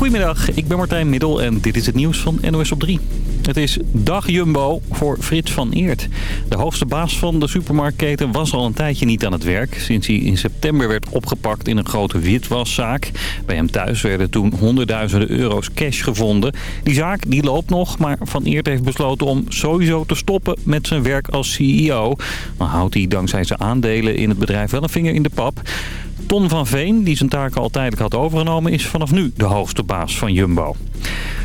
Goedemiddag, ik ben Martijn Middel en dit is het nieuws van NOS op 3. Het is dag Jumbo voor Frits van Eert. De hoogste baas van de supermarktketen was al een tijdje niet aan het werk... sinds hij in september werd opgepakt in een grote witwaszaak. Bij hem thuis werden toen honderdduizenden euro's cash gevonden. Die zaak die loopt nog, maar Van Eert heeft besloten om sowieso te stoppen met zijn werk als CEO. Dan houdt hij dankzij zijn aandelen in het bedrijf wel een vinger in de pap. Ton van Veen, die zijn taken al tijdelijk had overgenomen, is vanaf nu de hoogste baas van Jumbo.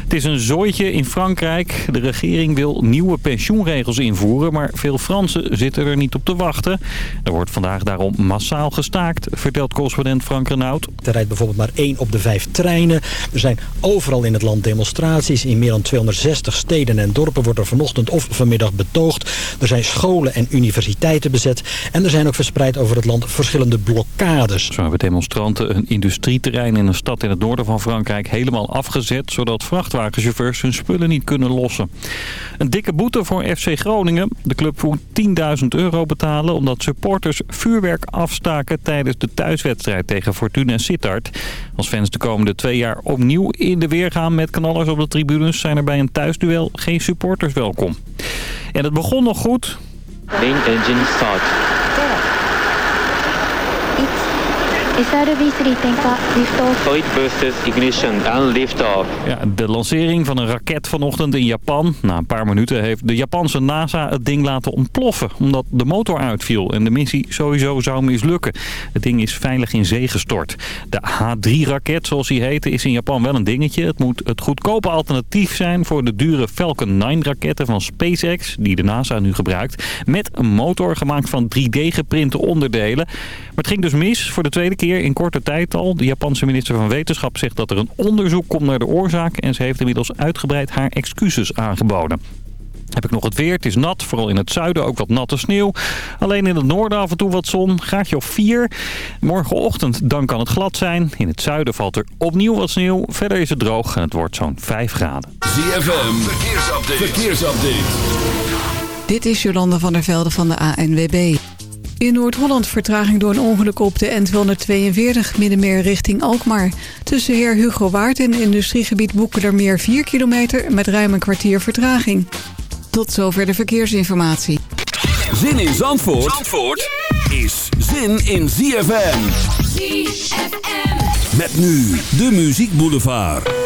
Het is een zooitje in Frankrijk. De regering wil nieuwe pensioenregels invoeren, maar veel Fransen zitten er niet op te wachten. Er wordt vandaag daarom massaal gestaakt, vertelt correspondent Frank Renaud. Er rijdt bijvoorbeeld maar één op de vijf treinen. Er zijn overal in het land demonstraties. In meer dan 260 steden en dorpen wordt er vanochtend of vanmiddag betoogd. Er zijn scholen en universiteiten bezet. En er zijn ook verspreid over het land verschillende blokkades. Zo hebben demonstranten een industrieterrein in een stad in het noorden van Frankrijk helemaal afgezet... zodat vrachtwagenchauffeurs hun spullen niet kunnen lossen. Een dikke boete voor FC Groningen. De club moet 10.000 euro betalen omdat supporters vuurwerk afstaken... tijdens de thuiswedstrijd tegen Fortuna Sittard. Als fans de komende twee jaar opnieuw in de weer gaan met knallers op de tribunes... zijn er bij een thuisduel geen supporters welkom. En het begon nog goed... Main engine start. SRB3 tanka lift-off. Flight boosters ignition and lift-off. Ja, de lancering van een raket vanochtend in Japan. Na een paar minuten heeft de Japanse NASA het ding laten ontploffen. Omdat de motor uitviel en de missie sowieso zou mislukken. Het ding is veilig in zee gestort. De H3-raket, zoals die heette, is in Japan wel een dingetje. Het moet het goedkope alternatief zijn voor de dure Falcon 9-raketten van SpaceX. Die de NASA nu gebruikt. Met een motor gemaakt van 3D-geprinte onderdelen. Maar het ging dus mis voor de tweede keer in korte tijd al. De Japanse minister van Wetenschap zegt dat er een onderzoek komt naar de oorzaak... en ze heeft inmiddels uitgebreid haar excuses aangeboden. Heb ik nog het weer. Het is nat, vooral in het zuiden ook wat natte sneeuw. Alleen in het noorden af en toe wat zon. Graadje of 4. Morgenochtend dan kan het glad zijn. In het zuiden valt er opnieuw wat sneeuw. Verder is het droog en het wordt zo'n 5 graden. ZFM, verkeersupdate. verkeersupdate. Dit is Jolanda van der Velde van de ANWB. In Noord-Holland vertraging door een ongeluk op de N242 Middenmeer richting Alkmaar. Tussen Heer Hugo Waard en industriegebied Boekelermeer 4 kilometer met ruim een kwartier vertraging. Tot zover de verkeersinformatie. Zin in Zandvoort, Zandvoort is zin in ZFM. ZFM. Met nu de Muziek Boulevard.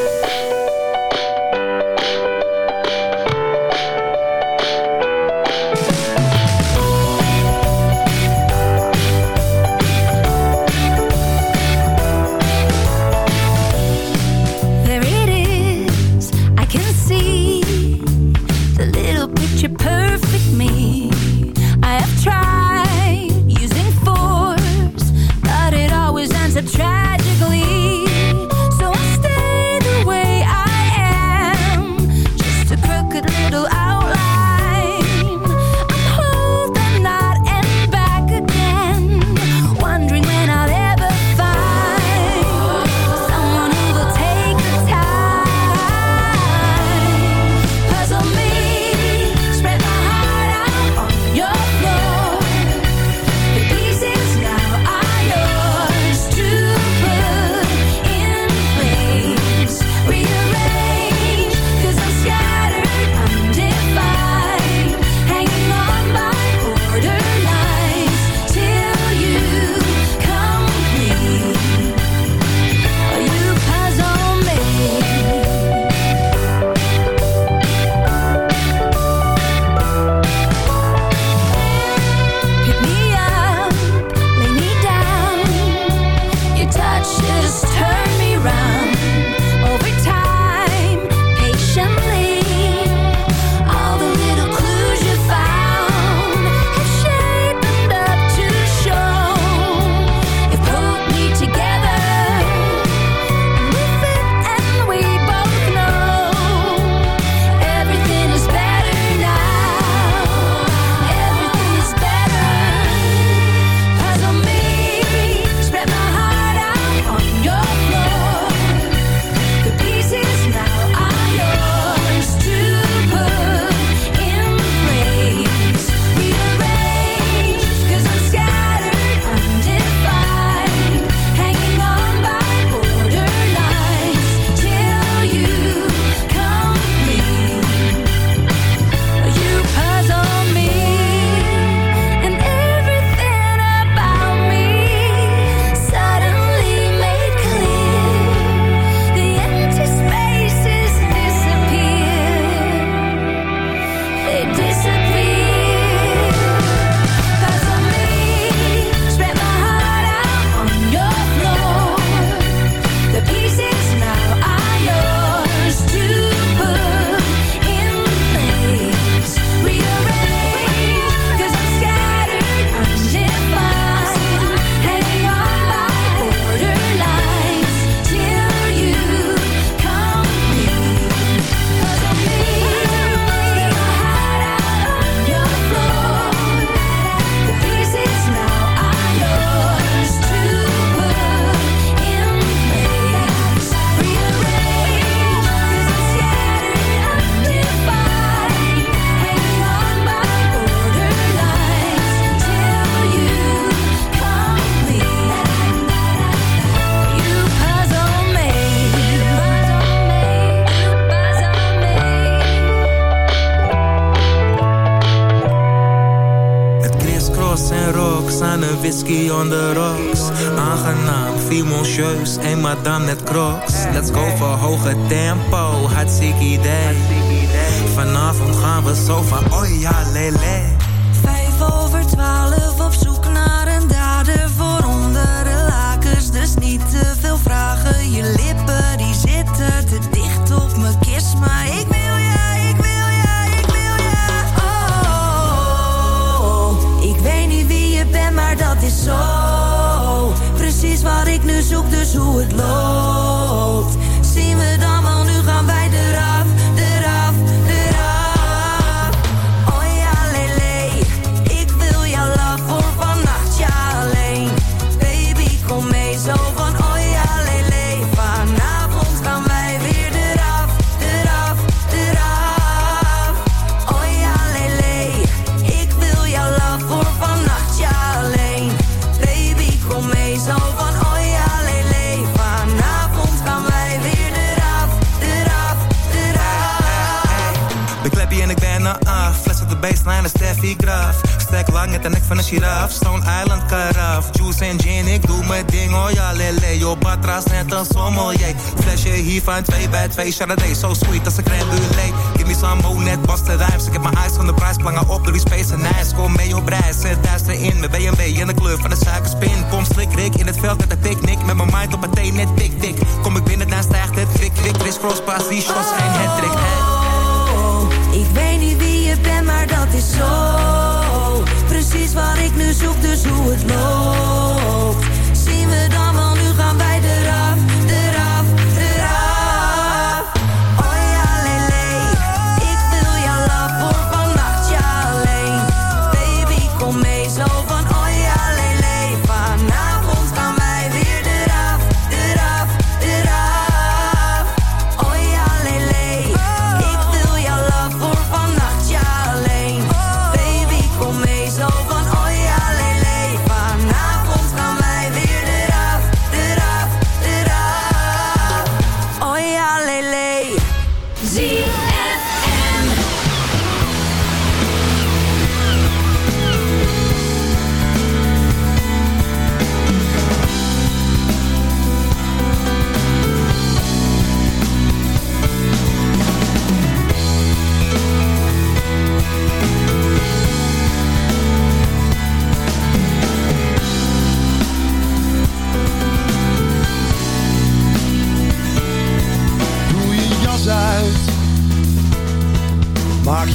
Baseline, is Steffi Graf. Stek lang met de nek van een giraf. Stone Island karaf. Juice en gin, ik doe mijn ding, oh ja, lele. Yo, batra's net een sommelier. Flesje hier van 2 bij 2 Chardonnay. So sweet als een crème brûlée. Give me some more, net Boston Rijms. Ik heb mijn eyes van de prijs, plangen op door die space en ijs. Kom mee op reis, zet thuis erin. Met BMW in de kleur van de suikerspin. Kom slik, Rick, in het veld met een picknick. Met mijn mind op een thee, net tik, tik. Kom ik binnen, dan stijgt het kwik, kwik. Chris Cross, pas, die shots, geen hattrick, hey. Oh, ik weet dat is zo. Precies wat ik nu zoek, dus hoe het loopt.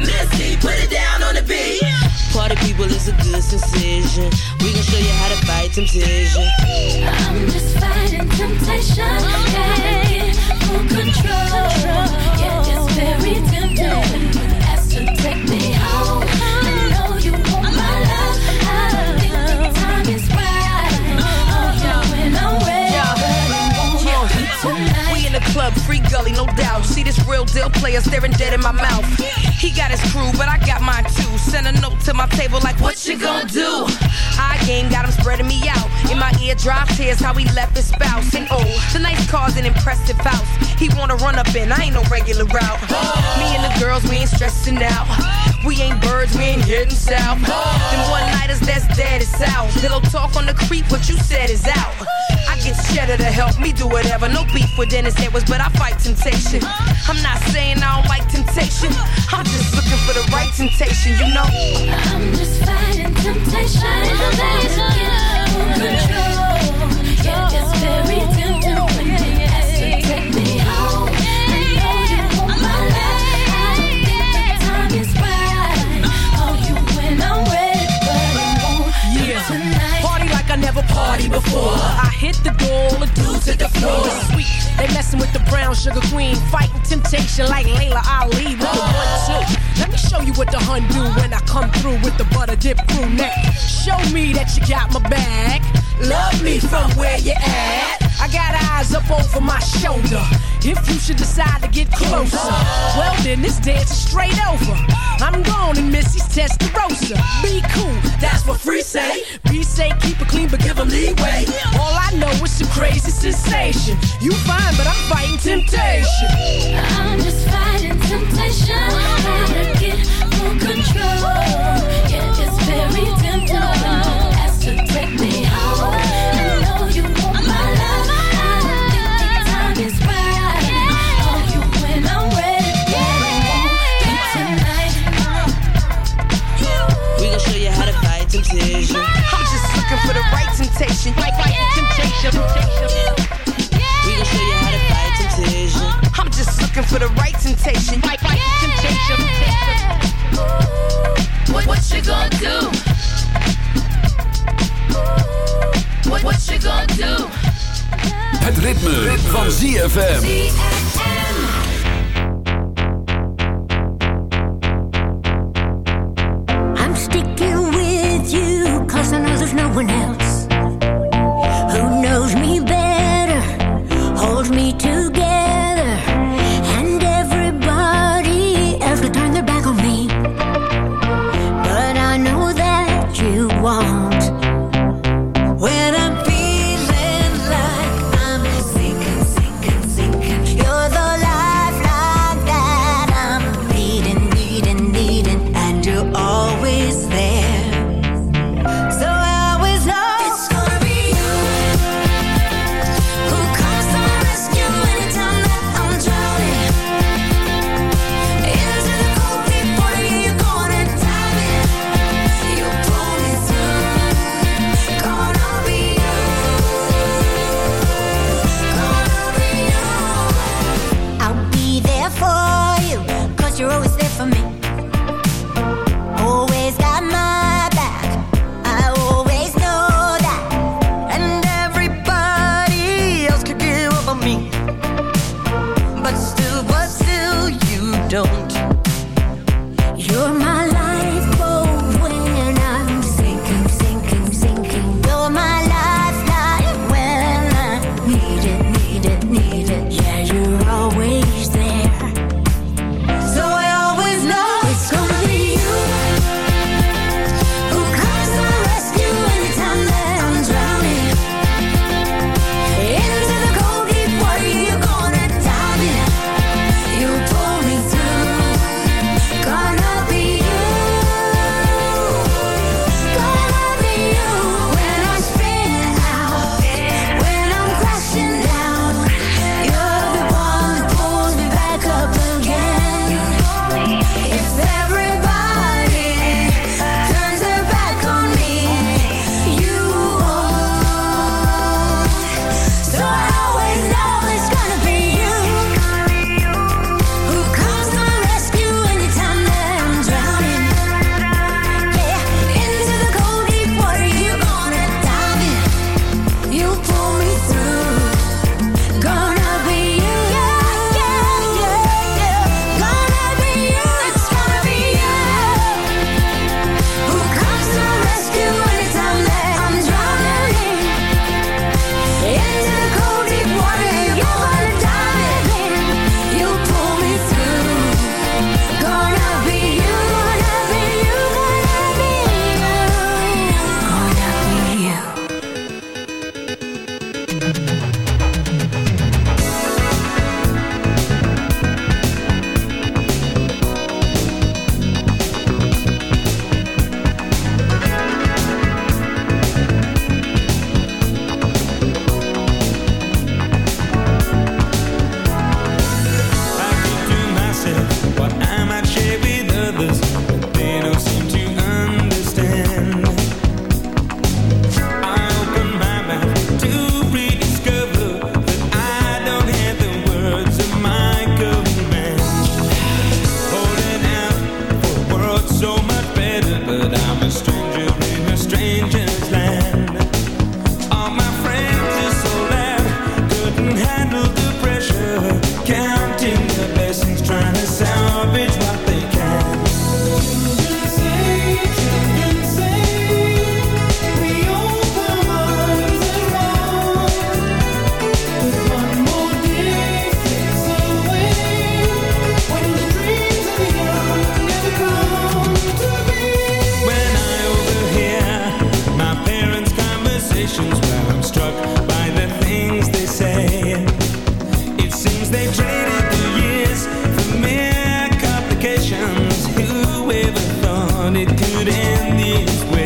Missy, put it down on the beat. Party people is a good sensation. We gon' show you how to fight temptation. I'm just fighting temptation. Gotta get full control. Yeah, it's very tempting when you ask to take me home. The club, free gully, no doubt. See this real deal player staring dead in my mouth. He got his crew, but I got mine too. Send a note to my table like, what you gonna do? I game got him spreading me out. In my ear, drive tears how he left his spouse. And oh, tonight's car's an impressive house. He wanna run up in, I ain't no regular route. Me and the girls, we ain't stressing out. We ain't birds, we ain't heading south. Them one nighters that's dead it's out. Pillow talk on the creep, what you said is out. I get cheddar to help me do whatever. No beef with Dennis was, but I fight temptation. I'm not saying I don't like temptation. I'm just looking for the right temptation, you know. I'm just fighting temptation. I'm not control. Yeah, it's very tempting to take me home. I know you want my. I the time is right. Call you when I'm ready, but I won't Party like I never party before. I hit the door, the dudes at the floor ain't messing with the brown sugar queen. Fighting temptation like Laila Ali with one two. Let me show you what the hun do when I come through with the butter dip crew neck. Show me that you got my back. Love me from where you at. I got eyes up over my shoulder. If you should decide to get closer, well then this dance is straight over. I'm gone and Missy's Testarossa. Be cool, that's what free say. Be say keep it clean but give 'em leeway. All I know is some crazy sensation. You fine, but I'm fighting temptation. I'm just fighting temptation. Gotta get full control. Yeah, it's very tempting. Temptation. Right, right temptation. We gon' show you how to fight temptation. Uh-huh. I'm just looking for the right temptation. Right, right temptation. What, what you gonna do? What, what you gonna do? Het ritme, van ZFM. I'm sticking with you cause I know there's no one else it could end this way.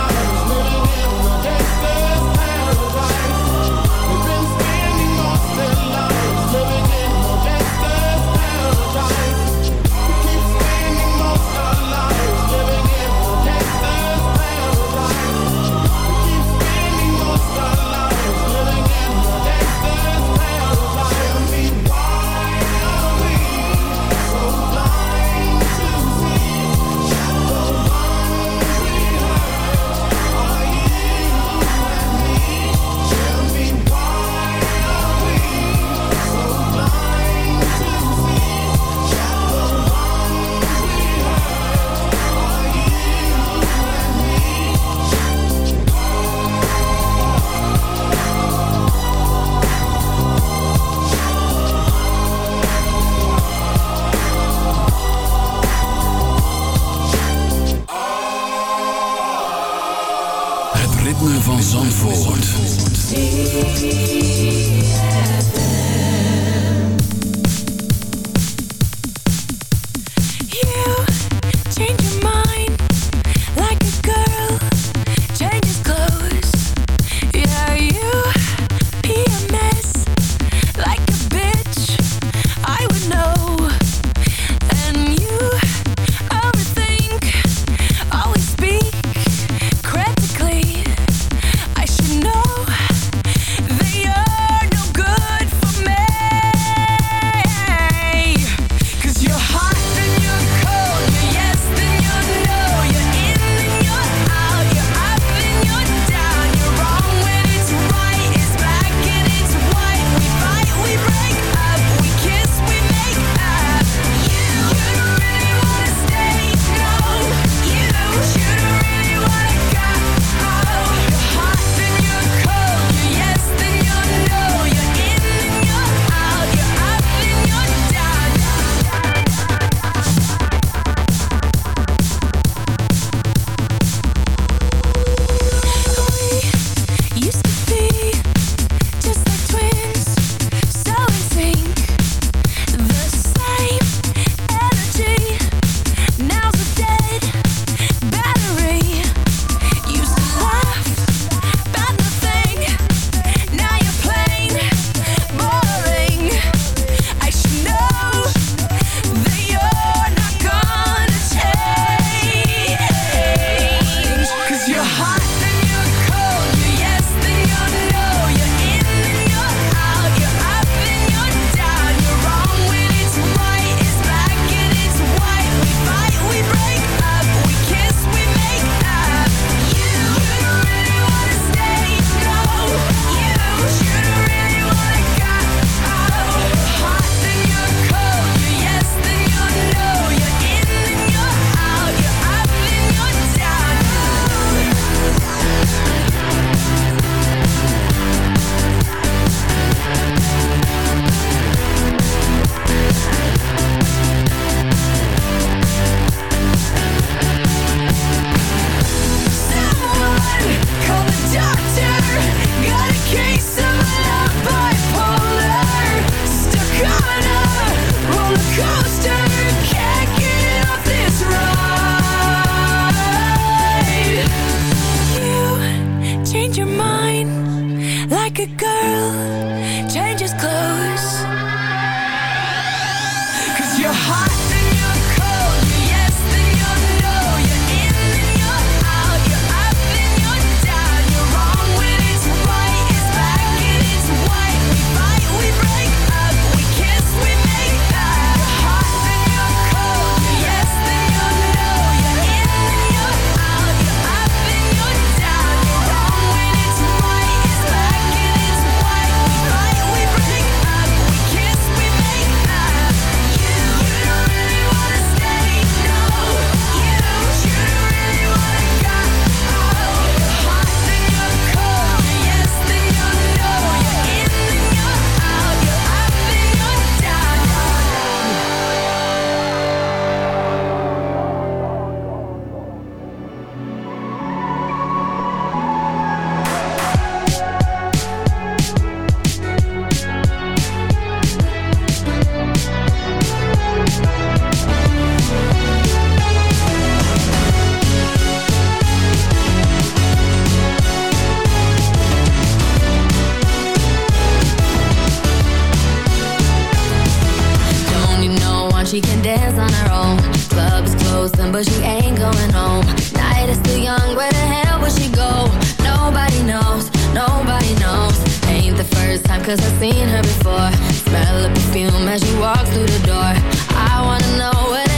before. Smell the perfume as you walk through the door. I wanna know what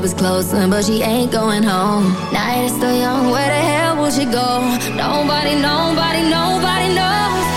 Was is closing, but she ain't going home. Night is still young, where the hell will she go? Nobody, nobody, nobody knows.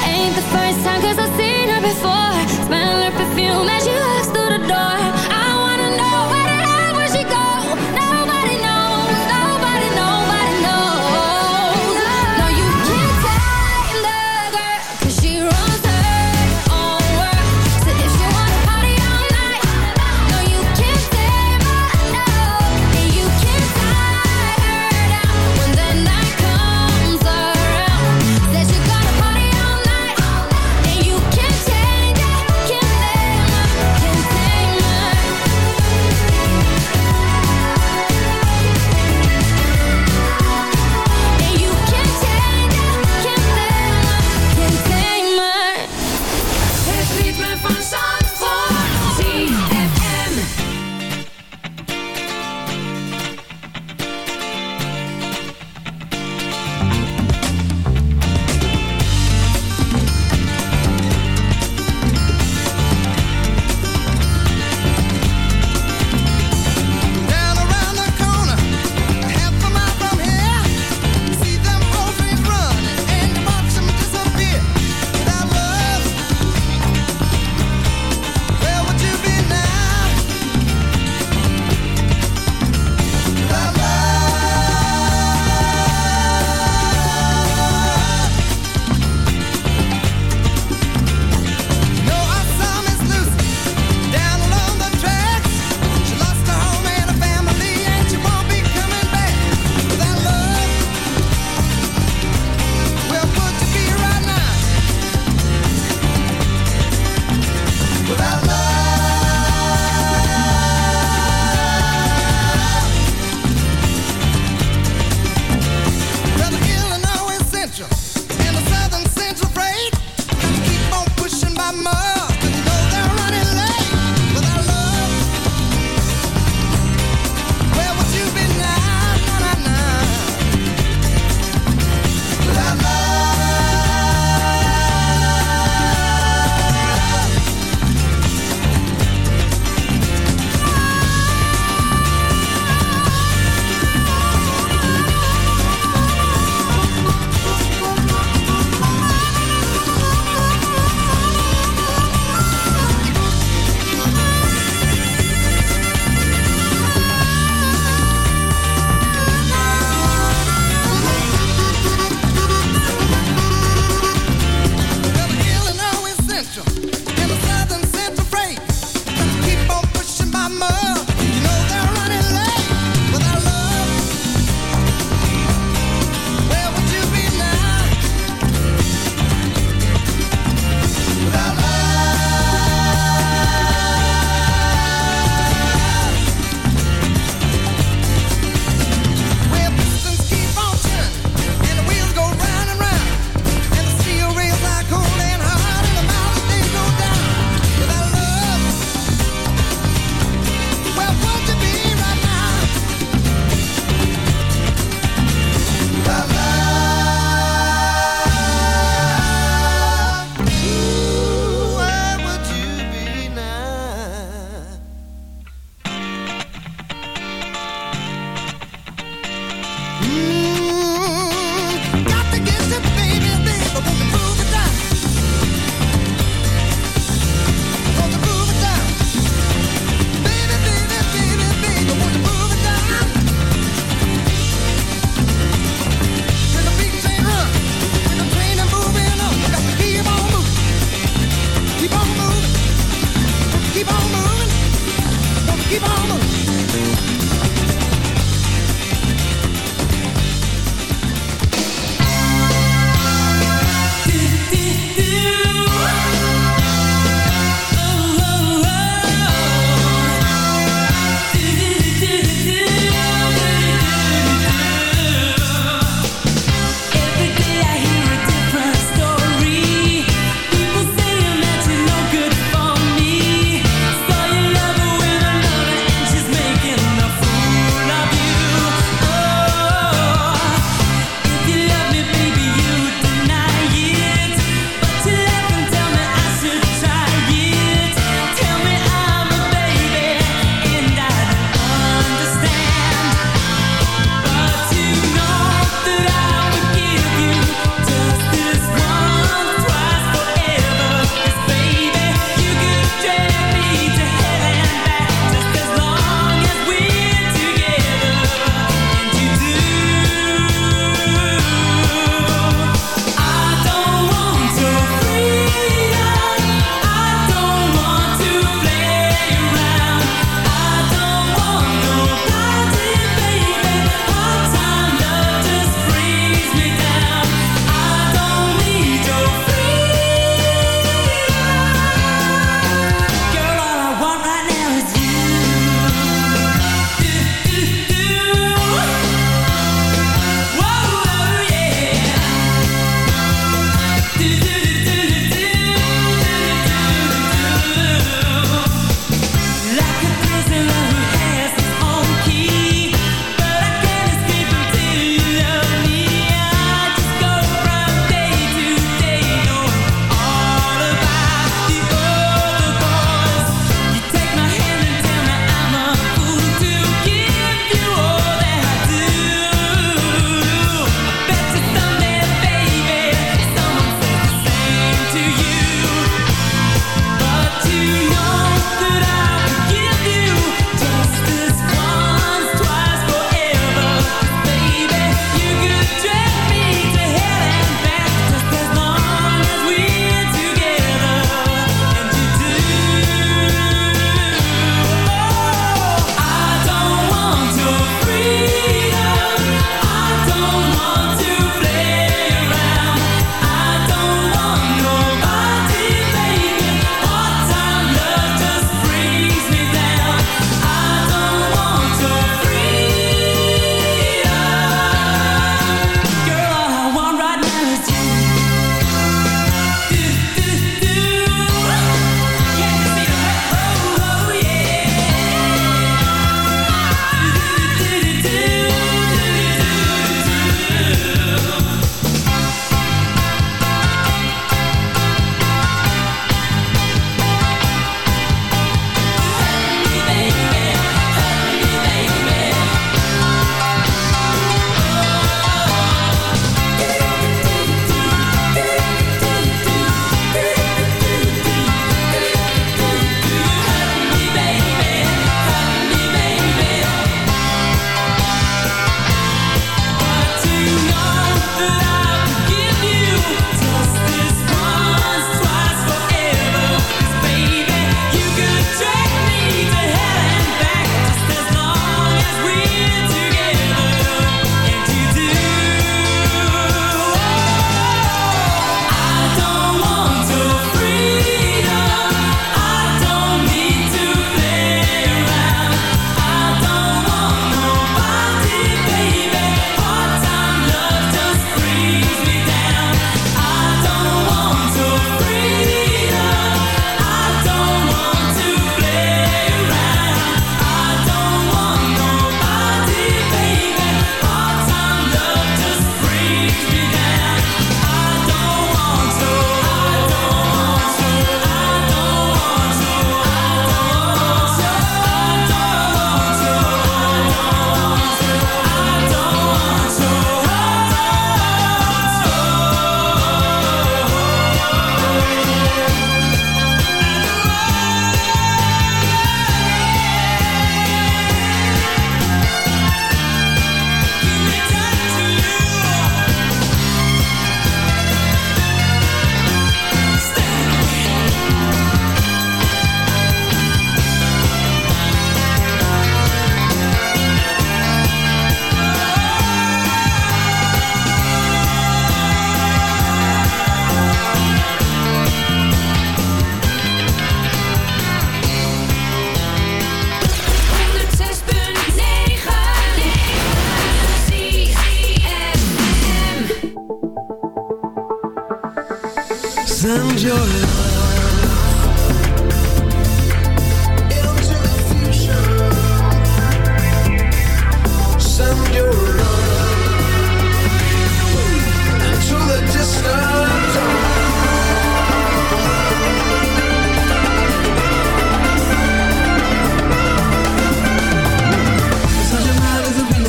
Send your love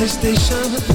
station.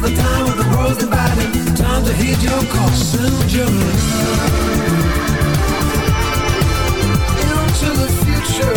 The time of the world's dividing. Time to heed your your love into the future.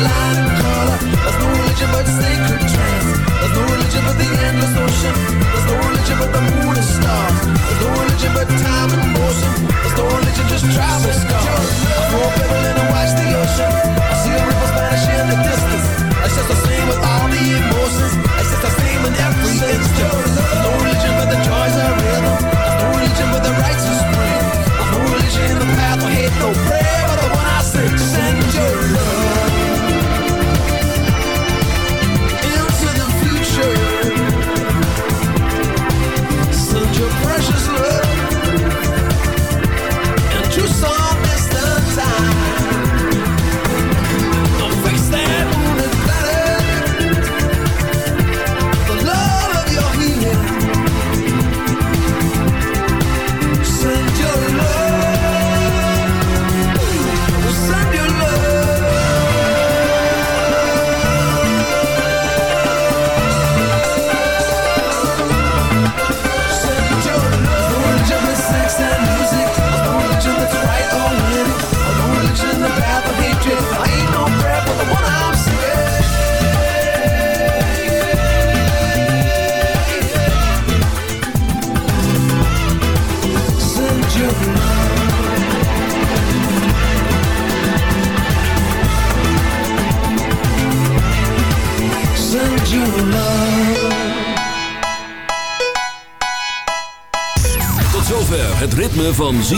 Light color. There's no religion but sacred trance.